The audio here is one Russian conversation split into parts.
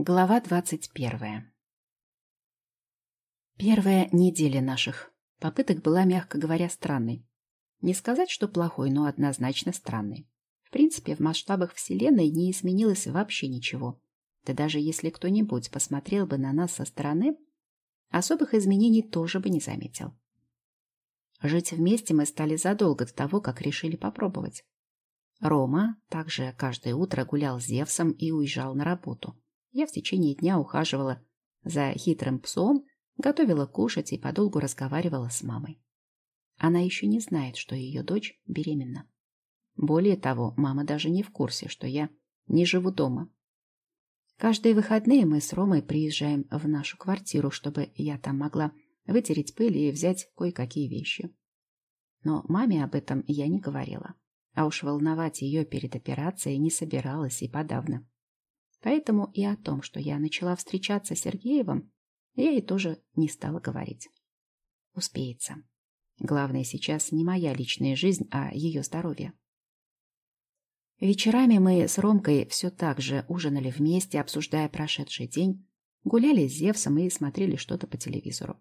Глава двадцать первая Первая неделя наших попыток была, мягко говоря, странной. Не сказать, что плохой, но однозначно странной. В принципе, в масштабах Вселенной не изменилось вообще ничего. Да даже если кто-нибудь посмотрел бы на нас со стороны, особых изменений тоже бы не заметил. Жить вместе мы стали задолго до того, как решили попробовать. Рома также каждое утро гулял с Зевсом и уезжал на работу. Я в течение дня ухаживала за хитрым псом, готовила кушать и подолгу разговаривала с мамой. Она еще не знает, что ее дочь беременна. Более того, мама даже не в курсе, что я не живу дома. Каждые выходные мы с Ромой приезжаем в нашу квартиру, чтобы я там могла вытереть пыль и взять кое-какие вещи. Но маме об этом я не говорила. А уж волновать ее перед операцией не собиралась и подавно. Поэтому и о том, что я начала встречаться с Сергеевым, я ей тоже не стала говорить. Успеется. Главное сейчас не моя личная жизнь, а ее здоровье. Вечерами мы с Ромкой все так же ужинали вместе, обсуждая прошедший день, гуляли с Зевсом и смотрели что-то по телевизору.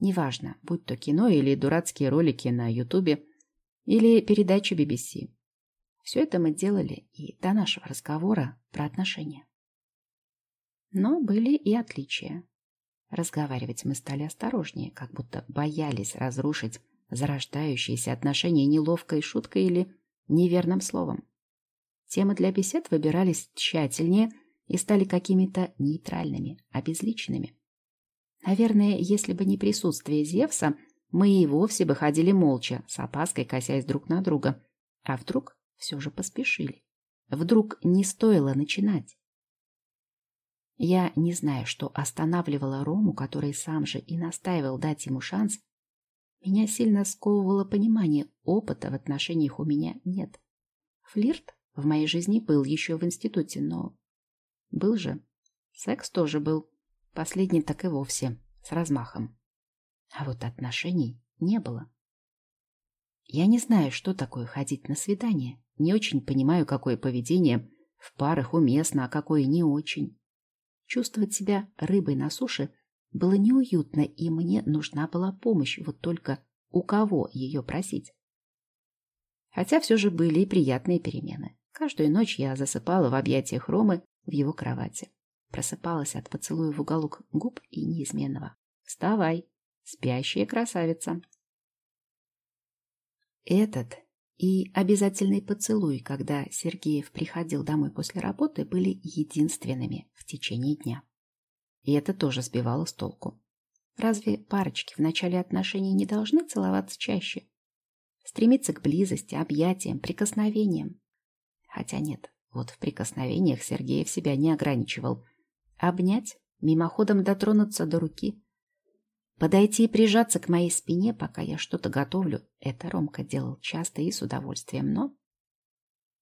Неважно, будь то кино или дурацкие ролики на Ютубе, или передачи BBC. Все это мы делали и до нашего разговора про отношения. Но были и отличия. Разговаривать мы стали осторожнее, как будто боялись разрушить зарождающиеся отношения неловкой шуткой или неверным словом. Темы для бесед выбирались тщательнее и стали какими-то нейтральными, обезличенными. Наверное, если бы не присутствие Зевса, мы и вовсе бы ходили молча, с опаской косясь друг на друга. А вдруг все же поспешили. Вдруг не стоило начинать. Я не знаю, что останавливало Рому, который сам же и настаивал дать ему шанс. Меня сильно сковывало понимание, опыта в отношениях у меня нет. Флирт в моей жизни был еще в институте, но... Был же. Секс тоже был. Последний так и вовсе, с размахом. А вот отношений не было. Я не знаю, что такое ходить на свидание. Не очень понимаю, какое поведение в парах уместно, а какое не очень. Чувствовать себя рыбой на суше было неуютно, и мне нужна была помощь, вот только у кого ее просить. Хотя все же были и приятные перемены. Каждую ночь я засыпала в объятиях Ромы в его кровати. Просыпалась от поцелуя в уголок губ и неизменного. «Вставай, спящая красавица!» Этот и обязательный поцелуй, когда Сергеев приходил домой после работы, были единственными в течение дня. И это тоже сбивало с толку. Разве парочки в начале отношений не должны целоваться чаще? Стремиться к близости, объятиям, прикосновениям? Хотя нет, вот в прикосновениях Сергеев себя не ограничивал. Обнять, мимоходом дотронуться до руки, Подойти и прижаться к моей спине, пока я что-то готовлю, это Ромка делал часто и с удовольствием, но...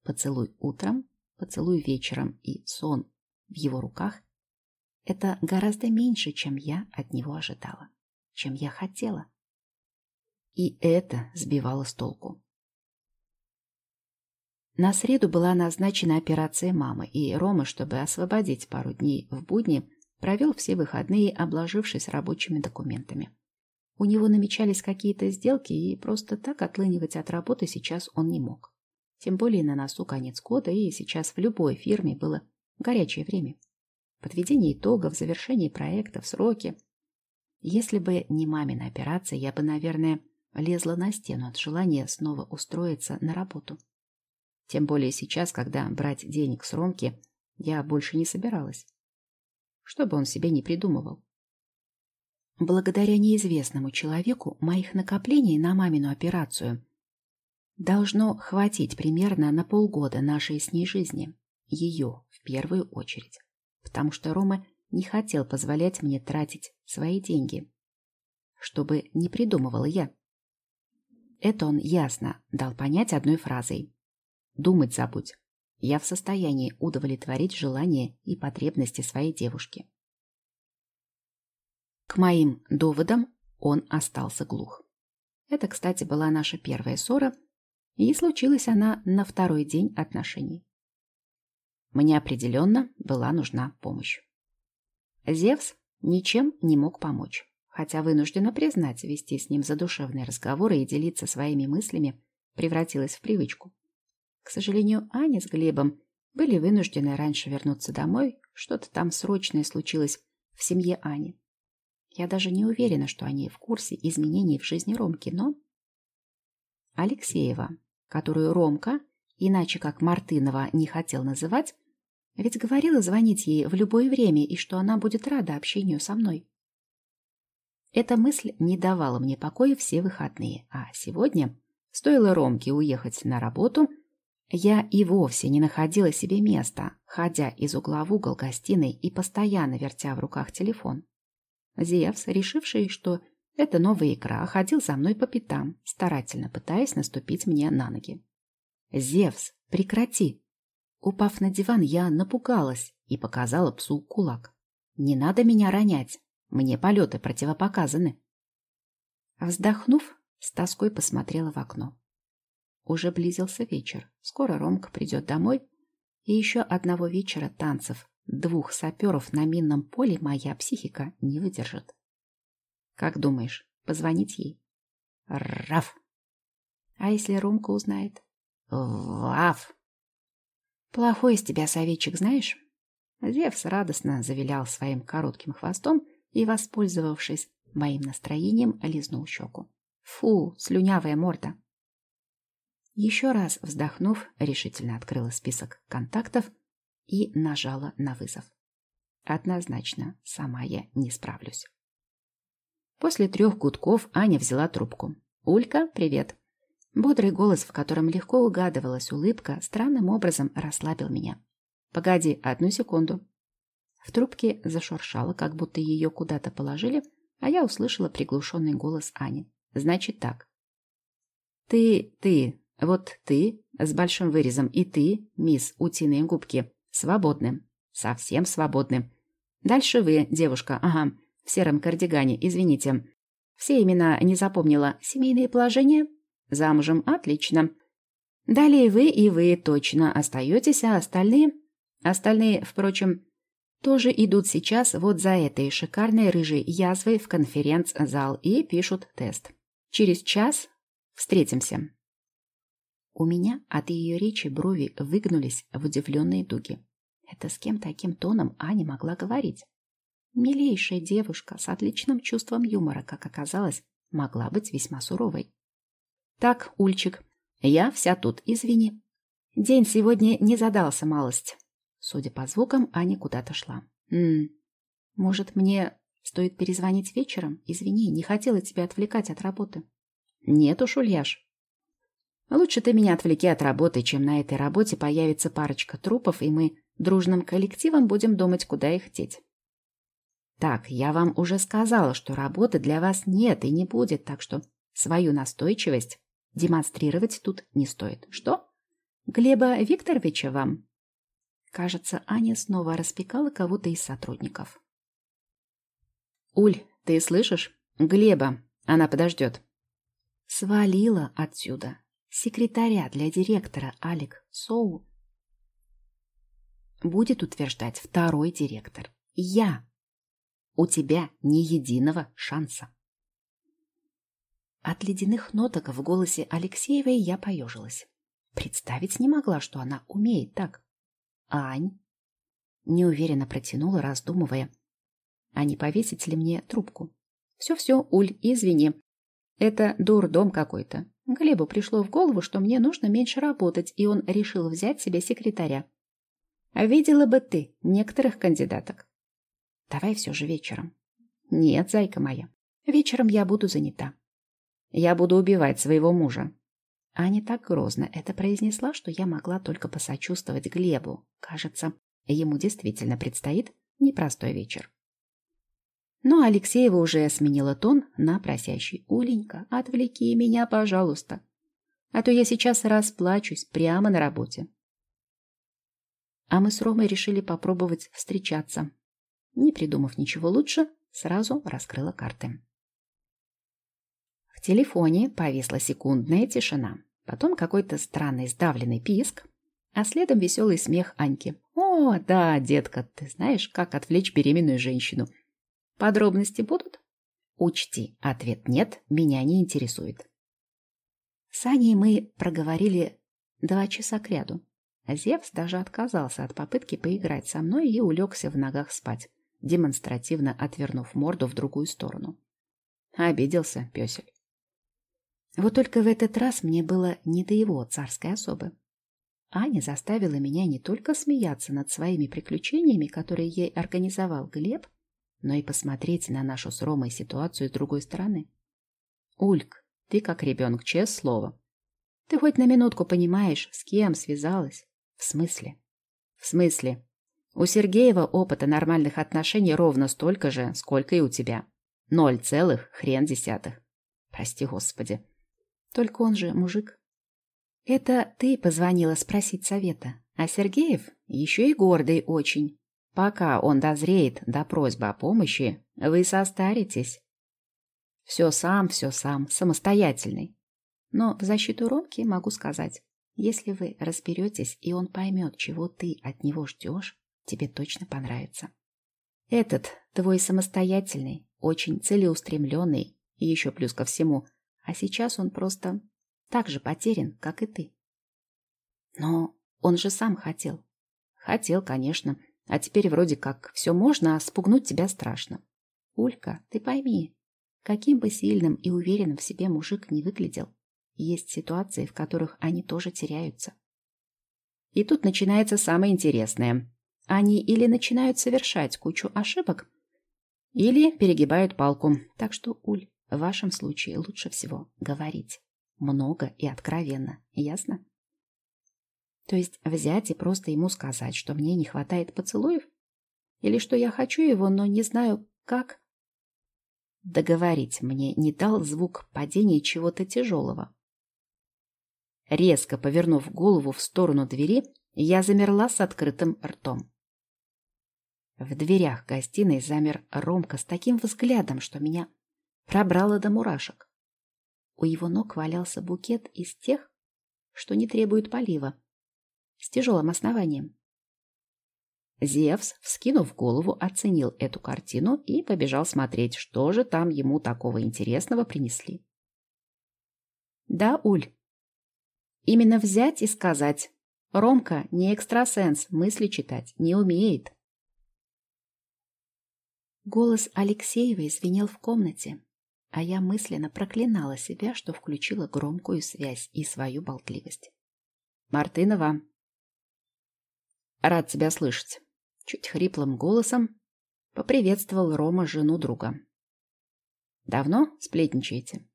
Поцелуй утром, поцелуй вечером и сон в его руках — это гораздо меньше, чем я от него ожидала, чем я хотела. И это сбивало с толку. На среду была назначена операция мамы, и Рома, чтобы освободить пару дней в будни, Провел все выходные, обложившись рабочими документами. У него намечались какие-то сделки, и просто так отлынивать от работы сейчас он не мог. Тем более на носу конец года, и сейчас в любой фирме было горячее время. Подведение итогов, завершение проектов, сроки. Если бы не мамина операция, я бы, наверное, лезла на стену от желания снова устроиться на работу. Тем более сейчас, когда брать денег с Ромки я больше не собиралась что бы он себе не придумывал. Благодаря неизвестному человеку моих накоплений на мамину операцию должно хватить примерно на полгода нашей с ней жизни. Ее в первую очередь. Потому что Рома не хотел позволять мне тратить свои деньги. Чтобы не придумывала я. Это он ясно дал понять одной фразой. Думать забудь. Я в состоянии удовлетворить желания и потребности своей девушки. К моим доводам он остался глух. Это, кстати, была наша первая ссора, и случилась она на второй день отношений. Мне определенно была нужна помощь. Зевс ничем не мог помочь, хотя вынуждена признать, вести с ним задушевные разговоры и делиться своими мыслями превратилась в привычку. К сожалению, Аня с Глебом были вынуждены раньше вернуться домой, что-то там срочное случилось в семье Ани. Я даже не уверена, что они в курсе изменений в жизни Ромки, но... Алексеева, которую Ромка, иначе как Мартынова, не хотел называть, ведь говорила звонить ей в любое время и что она будет рада общению со мной. Эта мысль не давала мне покоя все выходные, а сегодня, стоило Ромке уехать на работу, я и вовсе не находила себе места, ходя из угла в угол гостиной и постоянно вертя в руках телефон. Зевс, решивший, что это новая игра, ходил за мной по пятам, старательно пытаясь наступить мне на ноги. «Зевс, прекрати!» Упав на диван, я напугалась и показала псу кулак. «Не надо меня ронять. Мне полеты противопоказаны». Вздохнув, с тоской посмотрела в окно. Уже близился вечер. Скоро Ромка придет домой. И еще одного вечера танцев, двух саперов на минном поле моя психика не выдержит. Как думаешь, позвонить ей? Раф. А если Ромка узнает? Ваф. Плохой из тебя советчик, знаешь? Зевс радостно завилял своим коротким хвостом и, воспользовавшись моим настроением, лизнул щеку. Фу, слюнявая морда. Еще раз вздохнув, решительно открыла список контактов и нажала на вызов. Однозначно, сама я не справлюсь. После трех гудков Аня взяла трубку. «Улька, привет. Бодрый голос, в котором легко угадывалась улыбка, странным образом расслабил меня. «Погоди, одну секунду». В трубке зашуршало, как будто ее куда-то положили, а я услышала приглушенный голос Ани. «Значит так. Ты, ты, вот ты с большим вырезом и ты, мисс Утиные губки, свободны. Совсем свободны. Дальше вы, девушка, ага, в сером кардигане, извините. Все имена не запомнила. Семейные положения?» Замужем отлично. Далее вы и вы точно остаетесь, а остальные... Остальные, впрочем, тоже идут сейчас вот за этой шикарной рыжей язвой в конференц-зал и пишут тест. Через час встретимся. У меня от ее речи брови выгнулись в удивленные дуги. Это с кем таким тоном Аня могла говорить? Милейшая девушка с отличным чувством юмора, как оказалось, могла быть весьма суровой. Так, Ульчик, я вся тут, извини. День сегодня не задался малость. Судя по звукам, Аня куда-то шла. М может, мне стоит перезвонить вечером? Извини, не хотела тебя отвлекать от работы. Нет уж, Ульяш. Лучше ты меня отвлеки от работы, чем на этой работе появится парочка трупов, и мы дружным коллективом будем думать, куда их деть. Так, я вам уже сказала, что работы для вас нет и не будет, так что свою настойчивость Демонстрировать тут не стоит. Что? Глеба Викторовича вам? Кажется, Аня снова распекала кого-то из сотрудников. Уль, ты слышишь? Глеба. Она подождет. Свалила отсюда. Секретаря для директора Алик Соу будет утверждать второй директор. Я. У тебя ни единого шанса. От ледяных ноток в голосе Алексеевой я поежилась. Представить не могла, что она умеет так. «Ань?» Неуверенно протянула, раздумывая. «А не повесить ли мне трубку?» «Все-все, Уль, извини. Это дурдом какой-то. Глебу пришло в голову, что мне нужно меньше работать, и он решил взять себе секретаря. Видела бы ты некоторых кандидаток. Давай все же вечером. Нет, зайка моя, вечером я буду занята. Я буду убивать своего мужа». Аня так грозно это произнесла, что я могла только посочувствовать Глебу. Кажется, ему действительно предстоит непростой вечер. Но Алексеева уже сменила тон на просящий. «Уленька, отвлеки меня, пожалуйста, а то я сейчас расплачусь прямо на работе». А мы с Ромой решили попробовать встречаться. Не придумав ничего лучше, сразу раскрыла карты. В телефоне повисла секундная тишина. Потом какой-то странный сдавленный писк. А следом веселый смех Аньки. «О, да, детка, ты знаешь, как отвлечь беременную женщину. Подробности будут?» «Учти, ответ нет, меня не интересует». С Аней мы проговорили два часа кряду. Зевс даже отказался от попытки поиграть со мной и улегся в ногах спать, демонстративно отвернув морду в другую сторону. Обиделся песель. Вот только в этот раз мне было не до его царской особы. Аня заставила меня не только смеяться над своими приключениями, которые ей организовал Глеб, но и посмотреть на нашу с Ромой ситуацию с другой стороны. «Ульк, ты как ребенок, честное слово. Ты хоть на минутку понимаешь, с кем связалась?» «В смысле?» «В смысле? У Сергеева опыта нормальных отношений ровно столько же, сколько и у тебя. Ноль целых хрен десятых. Прости, Господи. Только он же мужик. Это ты позвонила спросить совета, а Сергеев еще и гордый очень. Пока он дозреет до просьбы о помощи, вы состаритесь. Все сам, все сам, самостоятельный. Но в защиту Ромки могу сказать, если вы разберетесь, и он поймет, чего ты от него ждешь, тебе точно понравится. Этот твой самостоятельный, очень целеустремленный, и еще плюс ко всему, а сейчас он просто так же потерян, как и ты. Но он же сам хотел. Хотел, конечно. А теперь вроде как все можно, а спугнуть тебя страшно. Улька, ты пойми, каким бы сильным и уверенным в себе мужик не выглядел, есть ситуации, в которых они тоже теряются. И тут начинается самое интересное. Они или начинают совершать кучу ошибок, или перегибают палку. Так что, Уль, в вашем случае лучше всего говорить много и откровенно. Ясно? То есть взять и просто ему сказать, что мне не хватает поцелуев? Или что я хочу его, но не знаю, как? Договорить мне не дал звук падения чего-то тяжелого. Резко повернув голову в сторону двери, я замерла с открытым ртом. В дверях гостиной замер Ромка с таким взглядом, что меня пробрало до мурашек. У его ног валялся букет из тех, что не требуют полива, с тяжелым основанием. Зевс, вскинув голову, оценил эту картину и побежал смотреть, что же там ему такого интересного принесли. Да, Уль. Именно взять и сказать. Ромка не экстрасенс, мысли читать не умеет. Голос Алексеевой звенел в комнате, а я мысленно проклинала себя, что включила громкую связь и свою болтливость. «Мартынова!» «Рад тебя слышать!» Чуть хриплым голосом поприветствовал Рома жену друга. «Давно сплетничаете?»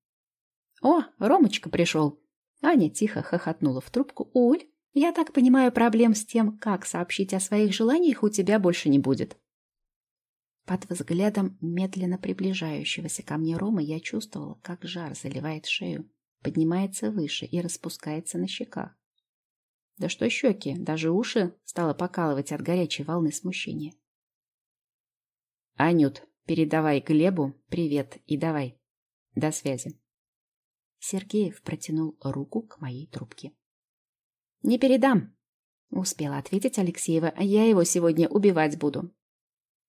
«О, Ромочка пришел!» Аня тихо хохотнула в трубку. «Уль, я так понимаю, проблем с тем, как сообщить о своих желаниях, у тебя больше не будет». Под взглядом медленно приближающегося ко мне Ромы я чувствовала, как жар заливает шею, поднимается выше и распускается на щеках. Да что щеки, даже уши стало покалывать от горячей волны смущения. «Анют, передавай Глебу привет и давай. До связи». Сергеев протянул руку к моей трубке. «Не передам», — успела ответить Алексеева. «Я его сегодня убивать буду.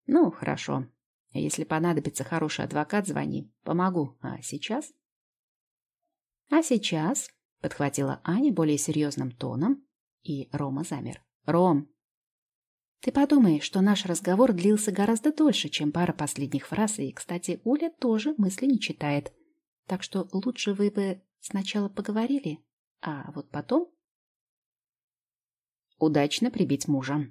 Ну, хорошо. Если понадобится хороший адвокат, звони. Помогу. А сейчас? А сейчас, подхватила Аня более серьезным тоном, и Рома замер. Ром, ты подумай, что наш разговор длился гораздо дольше, чем пара последних фраз, и, кстати, Уля тоже мысли не читает. Так что лучше вы бы сначала поговорили, а вот потом... Удачно прибить мужа.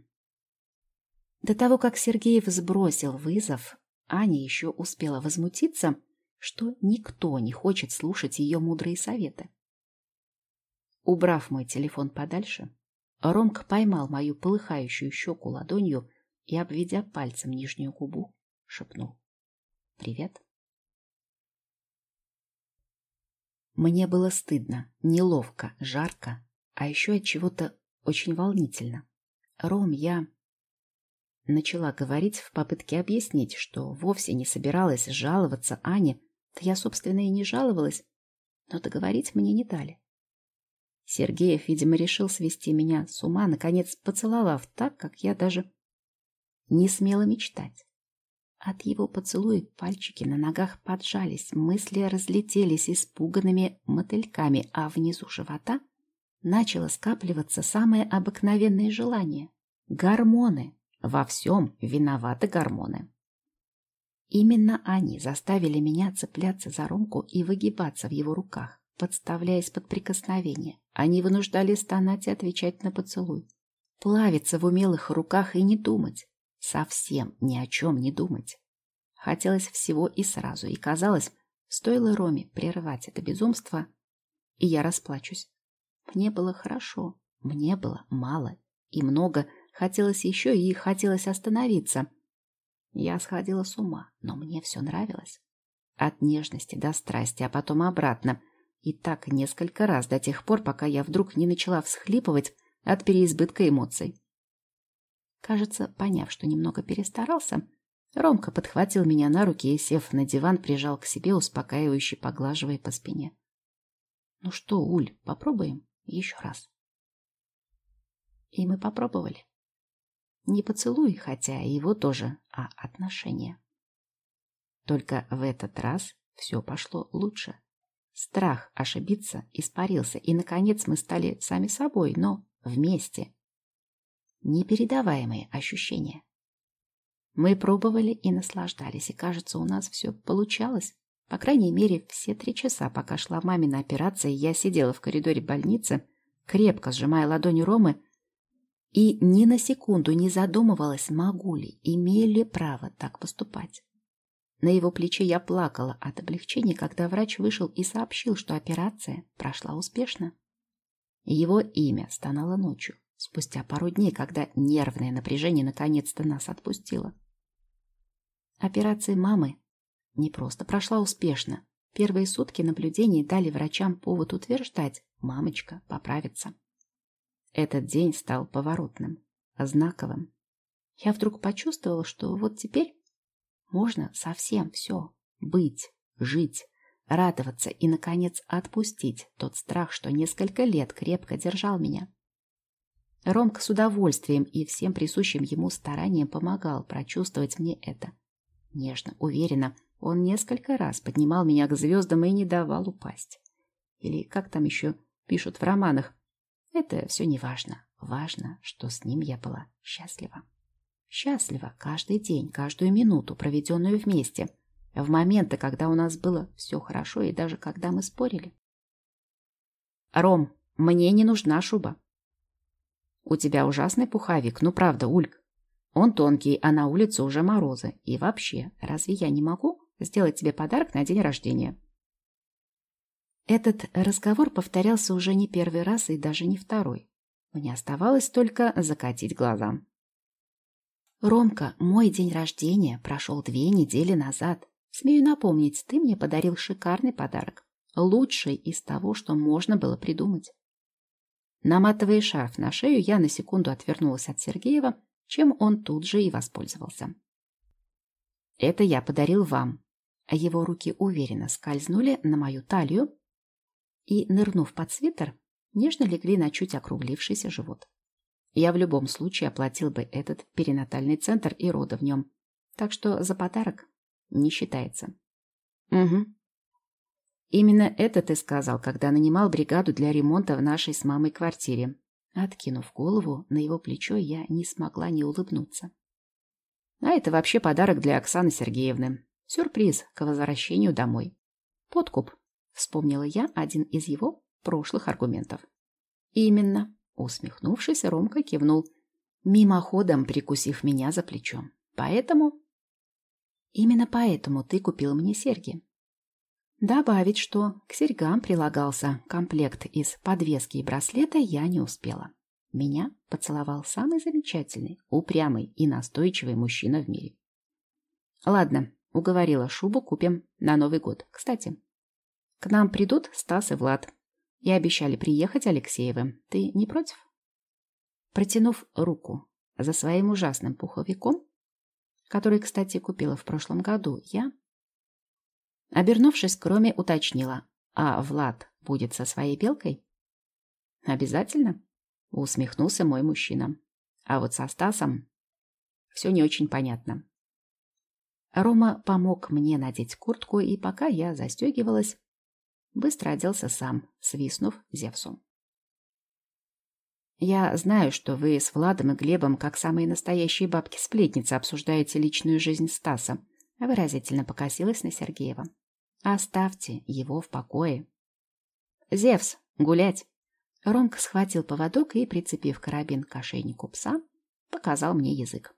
До того, как Сергеев сбросил вызов, Аня еще успела возмутиться, что никто не хочет слушать ее мудрые советы. Убрав мой телефон подальше, Ромка поймал мою полыхающую щеку ладонью и, обведя пальцем нижнюю губу, шепнул. «Привет». Мне было стыдно, неловко, жарко, а еще от чего-то очень волнительно. «Ром, я...» Начала говорить в попытке объяснить, что вовсе не собиралась жаловаться Ане, да я, собственно, и не жаловалась, но договорить мне не дали. Сергеев, видимо, решил свести меня с ума, наконец поцеловав так, как я даже не смела мечтать. От его поцелуя пальчики на ногах поджались, мысли разлетелись испуганными мотыльками, а внизу живота начало скапливаться самое обыкновенное желание — гормоны. Во всем виноваты гормоны. Именно они заставили меня цепляться за Ромку и выгибаться в его руках подставляясь под прикосновение. Они вынуждали стонать и отвечать на поцелуй. Плавиться в умелых руках и не думать. Совсем ни о чем не думать. Хотелось всего и сразу, и казалось, стоило Роме прерывать это безумство, и я расплачусь. Мне было хорошо, мне было мало и много, хотелось еще и хотелось остановиться. Я сходила с ума, но мне все нравилось. От нежности до страсти, а потом обратно — и так несколько раз до тех пор, пока я вдруг не начала всхлипывать от переизбытка эмоций. Кажется, поняв, что немного перестарался, Ромка подхватил меня на руки и, сев на диван, прижал к себе, успокаивающе поглаживая по спине. «Ну что, Уль, попробуем еще раз?» И мы попробовали. Не поцелуй, хотя его тоже, а отношения. Только в этот раз все пошло лучше. Страх ошибиться испарился, и, наконец, мы стали сами собой, но вместе. Непередаваемые ощущения. Мы пробовали и наслаждались, и, кажется, у нас все получалось. По крайней мере, все три часа, пока шла мамина операция, я сидела в коридоре больницы, крепко сжимая ладонь Ромы, и ни на секунду не задумывалась, могу ли, имею ли право так поступать. На его плече я плакала от облегчения, когда врач вышел и сообщил, что операция прошла успешно. Его имя стонало ночью, спустя пару дней, когда нервное напряжение наконец-то нас отпустило. Операция мамы не просто прошла успешно. Первые сутки наблюдений дали врачам повод утверждать, мамочка поправится. Этот день стал поворотным, знаковым. Я вдруг почувствовала, что вот теперь можно совсем все. Быть, жить, радоваться и, наконец, отпустить тот страх, что несколько лет крепко держал меня. Ромка с удовольствием и всем присущим ему старанием помогал прочувствовать мне это. Нежно, уверенно, он несколько раз поднимал меня к звездам и не давал упасть. Или как там еще пишут в романах. Это все не важно. Важно, что с ним я была счастлива. Счастлива каждый день, каждую минуту, проведенную вместе. В моменты, когда у нас было все хорошо и даже когда мы спорили. «Ром, мне не нужна шуба». «У тебя ужасный пуховик, ну правда, Ульк. Он тонкий, а на улице уже морозы. И вообще, разве я не могу сделать тебе подарок на день рождения?» Этот разговор повторялся уже не первый раз и даже не второй. Мне оставалось только закатить глаза. «Ромка, мой день рождения прошел две недели назад. Смею напомнить, ты мне подарил шикарный подарок. Лучший из того, что можно было придумать». Наматывая шарф на шею, я на секунду отвернулась от Сергеева, чем он тут же и воспользовался. «Это я подарил вам». Его руки уверенно скользнули на мою талию и, нырнув под свитер, нежно легли на чуть округлившийся живот. Я в любом случае оплатил бы этот перинатальный центр и роды в нем. Так что за подарок не считается. Угу. Именно это ты сказал, когда нанимал бригаду для ремонта в нашей с мамой квартире. Откинув голову на его плечо, я не смогла не улыбнуться. А это вообще подарок для Оксаны Сергеевны. Сюрприз к возвращению домой. Подкуп. Вспомнила я один из его прошлых аргументов. Именно. Усмехнувшись, Ромка кивнул, мимоходом прикусив меня за плечо. Поэтому... Именно поэтому ты купил мне серьги. Добавить, что к серьгам прилагался комплект из подвески и браслета, я не успела. Меня поцеловал самый замечательный, упрямый и настойчивый мужчина в мире. Ладно, уговорила, шубу купим на Новый год. Кстати, к нам придут Стас и Влад. И обещали приехать Алексеевым. Ты не против? Протянув руку за своим ужасным пуховиком, который, кстати, купила в прошлом году, я, обернувшись к Роме, уточнила, а Влад будет со своей белкой? Обязательно? Усмехнулся мой мужчина. А вот со Стасом все не очень понятно. Рома помог мне надеть куртку, и пока я застегивалась, быстро оделся сам, свистнув Зевсу. Я знаю, что вы с Владом и Глебом, как самые настоящие бабки-сплетницы, обсуждаете личную жизнь Стаса. Выразительно покосилась на Сергеева. Оставьте его в покое. Зевс, гулять. Ромка схватил поводок и, прицепив карабин к ошейнику пса, показал мне язык.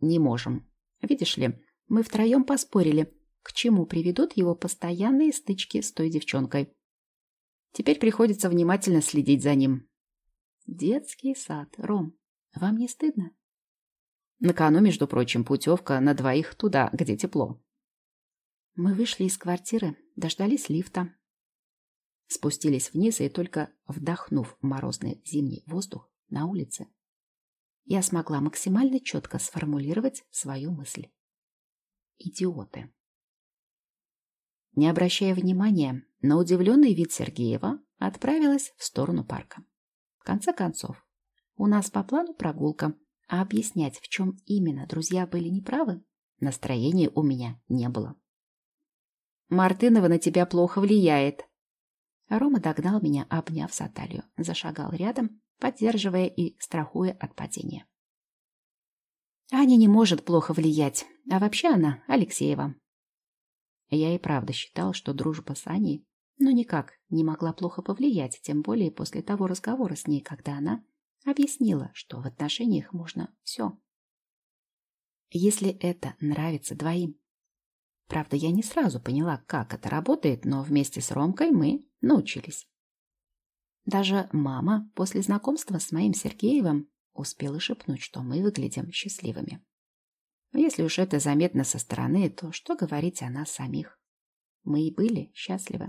Не можем. Видишь ли, мы втроем поспорили, к чему приведут его постоянные стычки с той девчонкой. Теперь приходится внимательно следить за ним. Детский сад, Ром, вам не стыдно? На кону, между прочим, путевка на двоих туда, где тепло. Мы вышли из квартиры, дождались лифта. Спустились вниз и только вдохнув морозный зимний воздух на улице, я смогла максимально четко сформулировать свою мысль. Идиоты. Не обращая внимания на удивленный вид Сергеева, отправилась в сторону парка. В конце концов, у нас по плану прогулка, а объяснять, в чем именно друзья были неправы, настроения у меня не было. «Мартынова на тебя плохо влияет». Рома догнал меня, обняв за талию, зашагал рядом, поддерживая и страхуя от падения. Аня не может плохо влиять, а вообще она Алексеева. Я и правда считал, что дружба с Аней но никак не могла плохо повлиять, тем более после того разговора с ней, когда она объяснила, что в отношениях можно все. Если это нравится двоим. Правда, я не сразу поняла, как это работает, но вместе с Ромкой мы научились. Даже мама после знакомства с моим Сергеевым успела шепнуть, что мы выглядим счастливыми. Если уж это заметно со стороны, то что говорить о нас самих? Мы и были счастливы.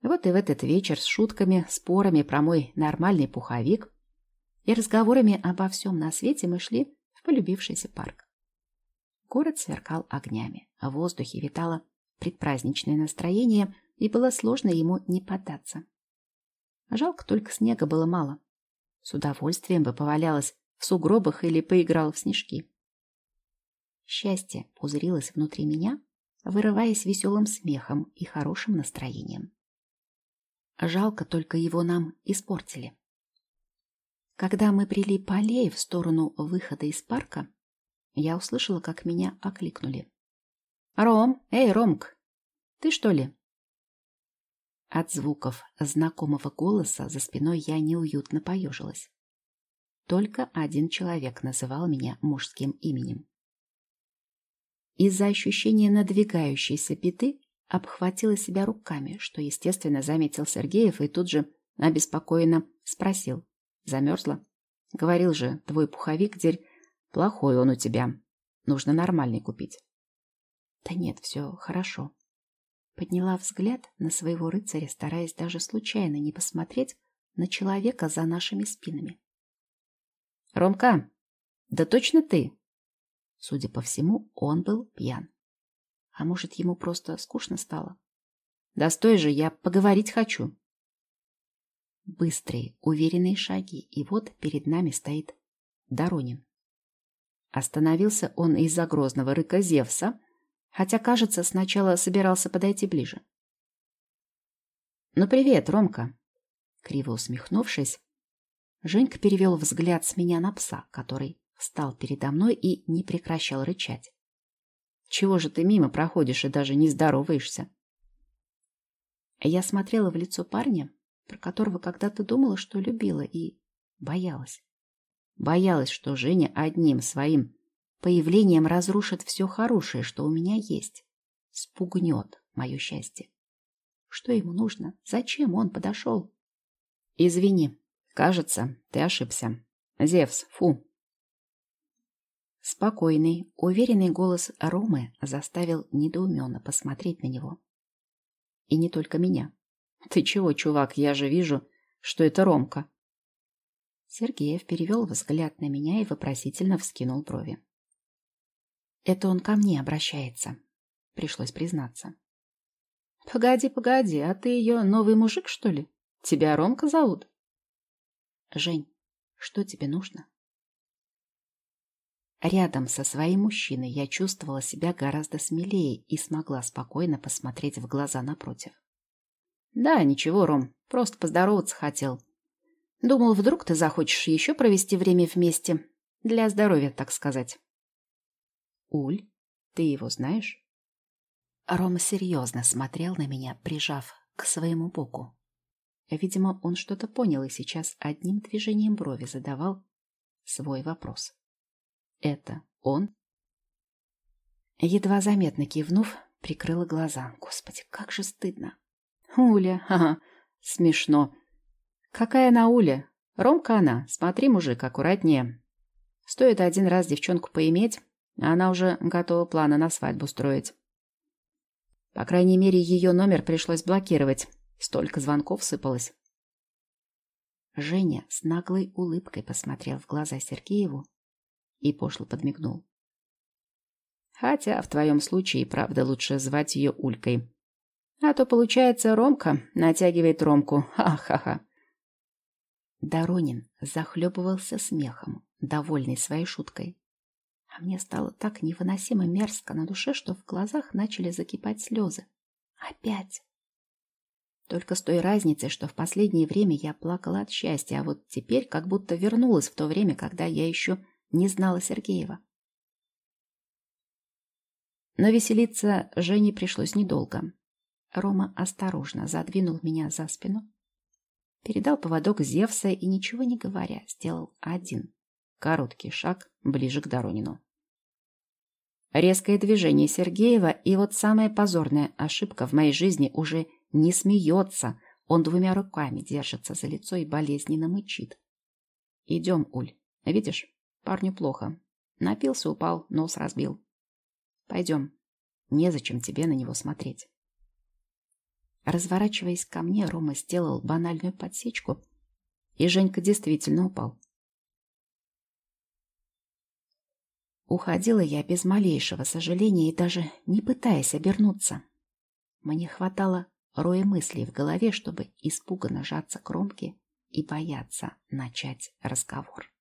Вот и в этот вечер с шутками, спорами про мой нормальный пуховик и разговорами обо всем на свете мы шли в полюбившийся парк. Город сверкал огнями, а в воздухе витало предпраздничное настроение, и было сложно ему не поддаться. Жалко, только снега было мало. С удовольствием бы повалялась в сугробах или поиграла в снежки. Счастье пузырилось внутри меня, вырываясь веселым смехом и хорошим настроением. Жалко, только его нам испортили. Когда мы брели по аллее в сторону выхода из парка, я услышала, как меня окликнули. «Ром! Эй, Ромк! Ты что ли?» От звуков знакомого голоса за спиной я неуютно поежилась. Только один человек называл меня мужским именем. Из-за ощущения надвигающейся беды обхватила себя руками, что, естественно, заметил Сергеев и тут же обеспокоенно спросил. Замерзла? Говорил же, твой пуховик, дерь, плохой он у тебя. Нужно нормальный купить. Да нет, все хорошо. Подняла взгляд на своего рыцаря, стараясь даже случайно не посмотреть на человека за нашими спинами. «Ромка, да точно ты?» Судя по всему, он был пьян. А может, ему просто скучно стало? Да стой же, я поговорить хочу. Быстрые, уверенные шаги, и вот перед нами стоит Доронин. Остановился он из-за грозного рыка Зевса, хотя, кажется, сначала собирался подойти ближе. «Ну, привет, Ромка!» Криво усмехнувшись, Женька перевел взгляд с меня на пса, который встал передо мной и не прекращал рычать. Чего же ты мимо проходишь и даже не здороваешься? Я смотрела в лицо парня, про которого когда-то думала, что любила, и боялась. Боялась, что Женя одним своим появлением разрушит все хорошее, что у меня есть. Спугнет мое счастье. Что ему нужно? Зачем он подошел? Извини, кажется, ты ошибся. Зевс, фу, Спокойный, уверенный голос Ромы заставил недоуменно посмотреть на него. И не только меня. «Ты чего, чувак, я же вижу, что это Ромка». Сергеев перевел взгляд на меня и вопросительно вскинул брови. «Это он ко мне обращается», — пришлось признаться. «Погоди, погоди, а ты ее новый мужик, что ли? Тебя Ромка зовут?» Жень, что тебе нужно? Рядом со своим мужчиной я чувствовала себя гораздо смелее и смогла спокойно посмотреть в глаза напротив. Да, ничего, Ром, просто поздороваться хотел. Думал, вдруг ты захочешь еще провести время вместе. Для здоровья, так сказать. Уль, ты его знаешь? Рома серьезно смотрел на меня, прижав к своему боку. Видимо, он что-то понял и сейчас одним движением брови задавал свой вопрос. Это он? Едва заметно кивнув, прикрыла глаза. Господи, как же стыдно. Уля, ага, смешно. Какая она Уля? Ромка она. Смотри, мужик, аккуратнее. Стоит один раз девчонку поиметь, а она уже готова планы на свадьбу строить. По крайней мере, ее номер пришлось блокировать. Столько звонков сыпалось. Женя с наглой улыбкой посмотрел в глаза Сергееву и пошло подмигнул. Хотя в твоем случае, правда, лучше звать ее Улькой. А то, получается, Ромка натягивает Ромку. Ха-ха-ха. Доронин захлебывался смехом, довольный своей шуткой. А мне стало так невыносимо мерзко на душе, что в глазах начали закипать слезы. Опять. Только с той разницей, что в последнее время я плакала от счастья, а вот теперь как будто вернулась в то время, когда я еще не знала Сергеева. Но веселиться Жене пришлось недолго. Рома осторожно задвинул меня за спину, передал поводок Зевса и, ничего не говоря, сделал один короткий шаг ближе к Доронину. Резкое движение Сергеева и вот самая позорная ошибка в моей жизни уже не смеется. Он двумя руками держится за лицо и болезненно мычит. «Идем, Уль. Видишь, Парню плохо. Напился, упал, нос разбил. Пойдем. Незачем тебе на него смотреть. Разворачиваясь ко мне, Рома сделал банальную подсечку, и Женька действительно упал. Уходила я без малейшего сожаления и даже не пытаясь обернуться. Мне хватало роя мыслей в голове, чтобы испуганно жаться к Ромке и бояться начать разговор.